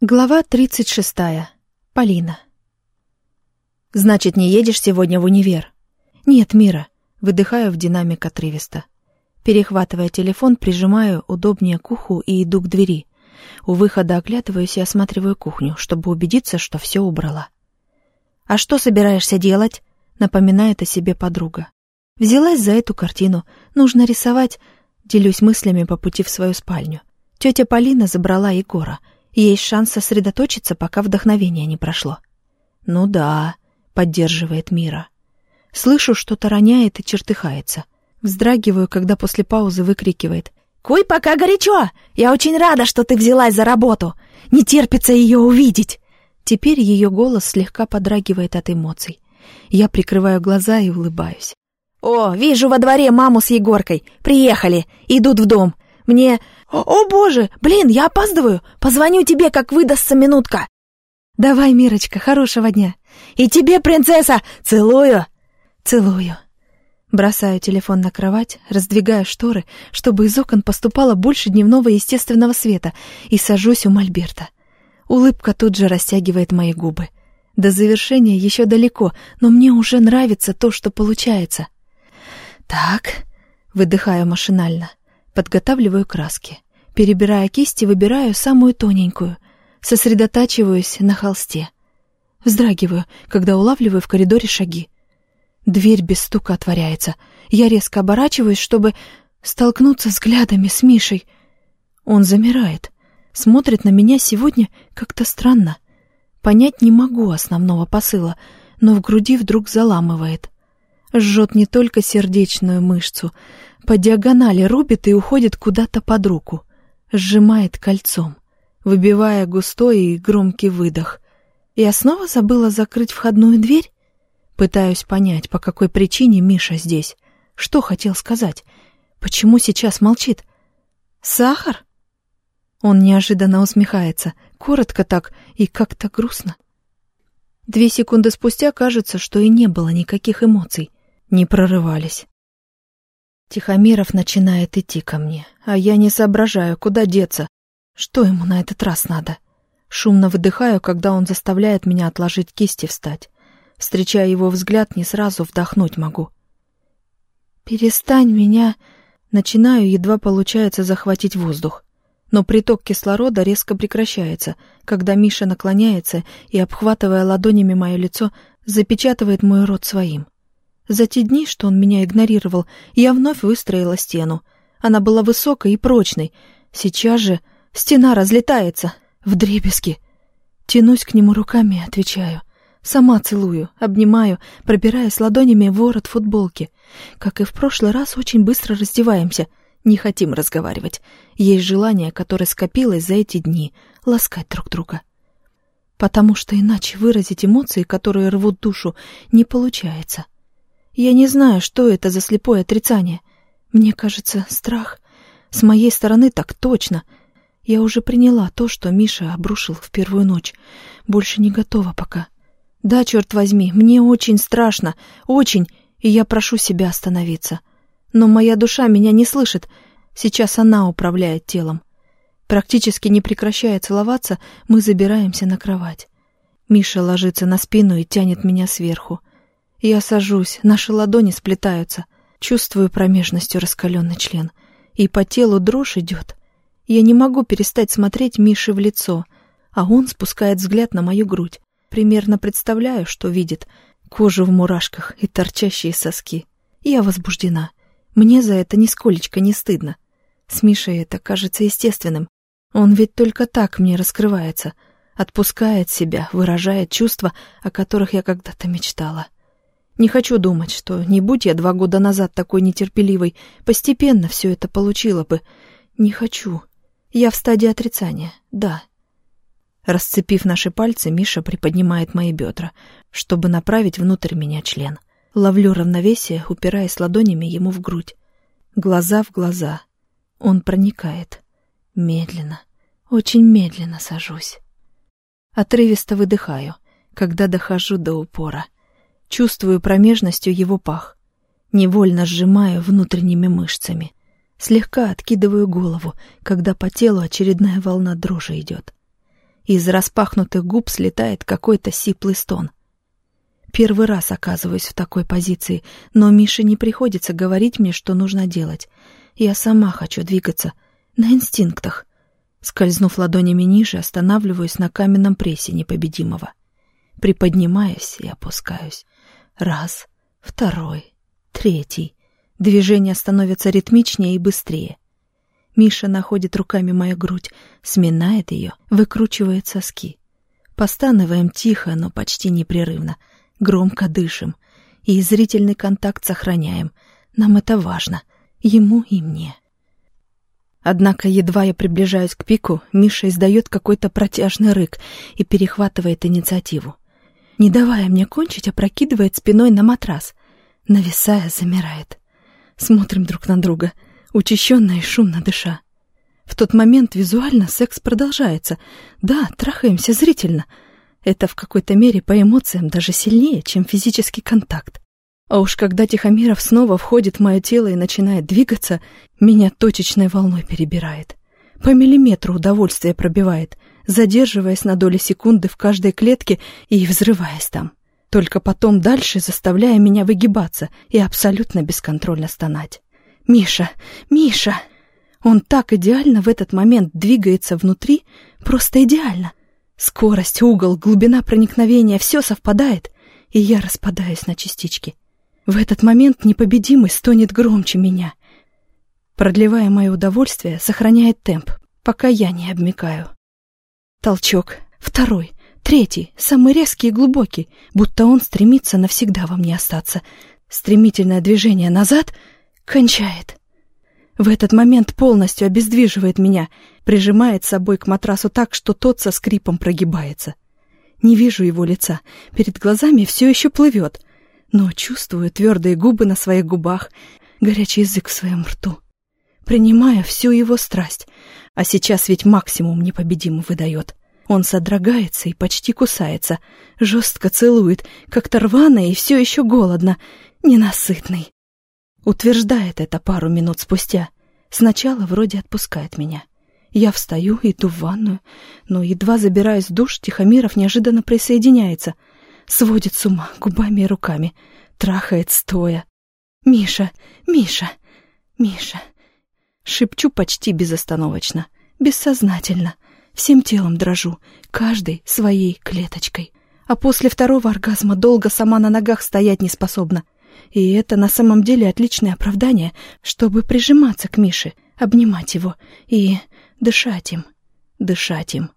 Глава 36. Полина. «Значит, не едешь сегодня в универ?» «Нет, Мира». Выдыхаю в динамик отрывисто. Перехватывая телефон, прижимаю удобнее к уху и иду к двери. У выхода оглядываюсь и осматриваю кухню, чтобы убедиться, что все убрала. «А что собираешься делать?» — напоминает о себе подруга. «Взялась за эту картину. Нужно рисовать...» Делюсь мыслями по пути в свою спальню. Тетя Полина забрала Егора — есть шанс сосредоточиться, пока вдохновение не прошло. «Ну да», — поддерживает Мира. Слышу, что-то роняет и чертыхается. Вздрагиваю, когда после паузы выкрикивает. «Куй пока горячо! Я очень рада, что ты взялась за работу! Не терпится ее увидеть!» Теперь ее голос слегка подрагивает от эмоций. Я прикрываю глаза и улыбаюсь. «О, вижу во дворе маму с Егоркой! Приехали! Идут в дом! Мне... О, боже! Блин, я опаздываю! Позвоню тебе, как выдастся минутка!» «Давай, Мирочка, хорошего дня!» «И тебе, принцесса! Целую!» «Целую!» Бросаю телефон на кровать, раздвигаю шторы, чтобы из окон поступало больше дневного естественного света, и сажусь у Мольберта. Улыбка тут же растягивает мои губы. До завершения еще далеко, но мне уже нравится то, что получается. «Так», — выдыхаю машинально, Подготавливаю краски. Перебирая кисти, выбираю самую тоненькую. Сосредотачиваюсь на холсте. Вздрагиваю, когда улавливаю в коридоре шаги. Дверь без стука отворяется. Я резко оборачиваюсь, чтобы столкнуться взглядами с Мишей. Он замирает. Смотрит на меня сегодня как-то странно. Понять не могу основного посыла, но в груди вдруг заламывает. Жжет не только сердечную мышцу, по диагонали рубит и уходит куда-то под руку. Сжимает кольцом, выбивая густой и громкий выдох. Я снова забыла закрыть входную дверь? Пытаюсь понять, по какой причине Миша здесь. Что хотел сказать? Почему сейчас молчит? Сахар? Он неожиданно усмехается, коротко так и как-то грустно. Две секунды спустя кажется, что и не было никаких эмоций, не прорывались. Тихомиров начинает идти ко мне, а я не соображаю, куда деться. Что ему на этот раз надо? Шумно выдыхаю, когда он заставляет меня отложить кисти встать. Встречая его взгляд, не сразу вдохнуть могу. «Перестань меня...» Начинаю, едва получается захватить воздух. Но приток кислорода резко прекращается, когда Миша наклоняется и, обхватывая ладонями мое лицо, запечатывает мой рот своим. За те дни, что он меня игнорировал, я вновь выстроила стену. Она была высокой и прочной. Сейчас же стена разлетается в дребезги. Тянусь к нему руками, отвечаю. Сама целую, обнимаю, пробираясь ладонями ворот футболки. Как и в прошлый раз, очень быстро раздеваемся. Не хотим разговаривать. Есть желание, которое скопилось за эти дни, ласкать друг друга. Потому что иначе выразить эмоции, которые рвут душу, не получается. — я не знаю, что это за слепое отрицание. Мне кажется, страх. С моей стороны так точно. Я уже приняла то, что Миша обрушил в первую ночь. Больше не готова пока. Да, черт возьми, мне очень страшно, очень, и я прошу себя остановиться. Но моя душа меня не слышит. Сейчас она управляет телом. Практически не прекращая целоваться, мы забираемся на кровать. Миша ложится на спину и тянет меня сверху. Я сажусь, наши ладони сплетаются, чувствую промежностью раскаленный член, и по телу дрожь идет. Я не могу перестать смотреть Мише в лицо, а он спускает взгляд на мою грудь. Примерно представляю, что видит. Кожу в мурашках и торчащие соски. Я возбуждена. Мне за это нисколечко не стыдно. С Мишей это кажется естественным. Он ведь только так мне раскрывается, отпускает себя, выражает чувства, о которых я когда-то мечтала. Не хочу думать, что, не будь я два года назад такой нетерпеливой, постепенно все это получила бы. Не хочу. Я в стадии отрицания, да. Расцепив наши пальцы, Миша приподнимает мои бедра, чтобы направить внутрь меня член. Ловлю равновесие, упираясь ладонями ему в грудь. Глаза в глаза. Он проникает. Медленно, очень медленно сажусь. Отрывисто выдыхаю, когда дохожу до упора — Чувствую промежностью его пах. Невольно сжимаю внутренними мышцами. Слегка откидываю голову, когда по телу очередная волна дрожи идет. Из распахнутых губ слетает какой-то сиплый стон. Первый раз оказываюсь в такой позиции, но Мише не приходится говорить мне, что нужно делать. Я сама хочу двигаться, на инстинктах. Скользнув ладонями ниже, останавливаюсь на каменном прессе непобедимого. Приподнимаюсь и опускаюсь. Раз, второй, третий. Движения становятся ритмичнее и быстрее. Миша находит руками мою грудь, сминает ее, выкручивает соски. Постанываем тихо, но почти непрерывно. Громко дышим. И зрительный контакт сохраняем. Нам это важно. Ему и мне. Однако, едва я приближаюсь к пику, Миша издает какой-то протяжный рык и перехватывает инициативу. Не давая мне кончить, опрокидывает спиной на матрас. Нависая, замирает. Смотрим друг на друга — учащенно и шумно дыша. В тот момент визуально секс продолжается. Да, трахаемся зрительно. Это в какой-то мере по эмоциям даже сильнее, чем физический контакт. А уж когда Тихомиров снова входит в мое тело и начинает двигаться, меня точечной волной перебирает. По миллиметру удовольствие пробивает, задерживаясь на доли секунды в каждой клетке и взрываясь там. Только потом дальше заставляя меня выгибаться и абсолютно бесконтрольно стонать. Миша, Миша! Он так идеально в этот момент двигается внутри, просто идеально. Скорость, угол, глубина проникновения — все совпадает, и я распадаюсь на частички. В этот момент непобедимый стонет громче меня. Продлевая мое удовольствие, сохраняет темп, пока я не обмикаю. Толчок, второй, третий, самый резкий и глубокий, будто он стремится навсегда во мне остаться. Стремительное движение назад — Кончает. В этот момент полностью обездвиживает меня, прижимает собой к матрасу так, что тот со скрипом прогибается. Не вижу его лица, перед глазами все еще плывет, но чувствую твердые губы на своих губах, горячий язык в своем рту. Принимаю всю его страсть, а сейчас ведь максимум непобедимый выдает. Он содрогается и почти кусается, жестко целует, как-то рвано и все еще голодно, ненасытный. Утверждает это пару минут спустя. Сначала вроде отпускает меня. Я встаю, иду в ванную, но едва забираюсь в душ, Тихомиров неожиданно присоединяется. Сводит с ума губами и руками. Трахает стоя. «Миша! Миша! Миша!» Шепчу почти безостановочно, бессознательно. Всем телом дрожу, каждой своей клеточкой. А после второго оргазма долго сама на ногах стоять не способна. И это на самом деле отличное оправдание, чтобы прижиматься к Мише, обнимать его и дышать им, дышать им.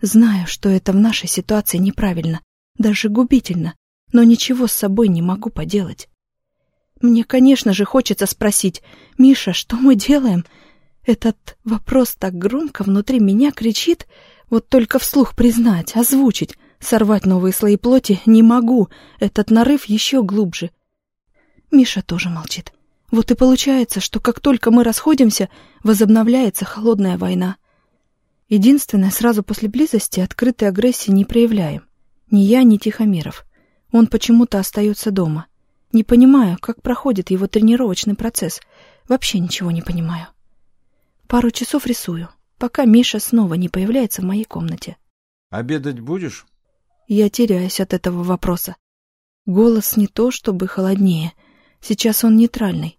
Знаю, что это в нашей ситуации неправильно, даже губительно, но ничего с собой не могу поделать. Мне, конечно же, хочется спросить, «Миша, что мы делаем?» Этот вопрос так громко внутри меня кричит, вот только вслух признать, озвучить, сорвать новые слои плоти не могу, этот нарыв еще глубже, Миша тоже молчит. Вот и получается, что как только мы расходимся, возобновляется холодная война. Единственное, сразу после близости открытой агрессии не проявляем. Ни я, ни Тихомиров. Он почему-то остается дома. Не понимаю, как проходит его тренировочный процесс. Вообще ничего не понимаю. Пару часов рисую, пока Миша снова не появляется в моей комнате. «Обедать будешь?» Я теряюсь от этого вопроса. Голос не то, чтобы холоднее — Сейчас он нейтральный,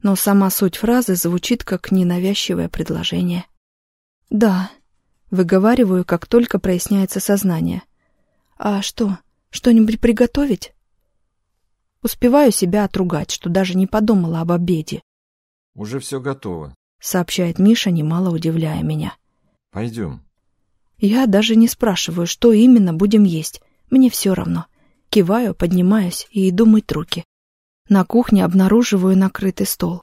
но сама суть фразы звучит как ненавязчивое предложение. «Да», — выговариваю, как только проясняется сознание. «А что, что-нибудь приготовить?» Успеваю себя отругать, что даже не подумала об обеде. «Уже все готово», — сообщает Миша, немало удивляя меня. «Пойдем». Я даже не спрашиваю, что именно будем есть. Мне все равно. Киваю, поднимаюсь и иду мыть руки. На кухне обнаруживаю накрытый стол.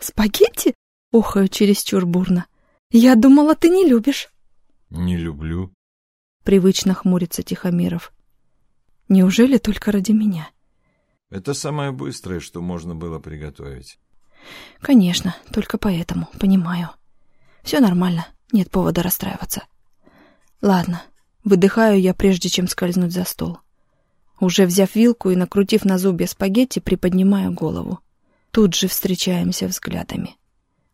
«Спагетти?» — охаю чересчур бурно. «Я думала, ты не любишь». «Не люблю», — привычно хмурится Тихомиров. «Неужели только ради меня?» «Это самое быстрое, что можно было приготовить». «Конечно, только поэтому, понимаю. Все нормально, нет повода расстраиваться. Ладно, выдыхаю я, прежде чем скользнуть за стол. Уже взяв вилку и накрутив на зубья спагетти, приподнимаю голову. Тут же встречаемся взглядами.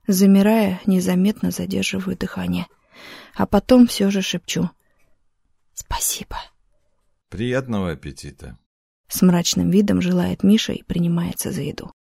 Замирая, незаметно задерживаю дыхание. А потом все же шепчу. Спасибо. Приятного аппетита. С мрачным видом желает Миша и принимается за еду.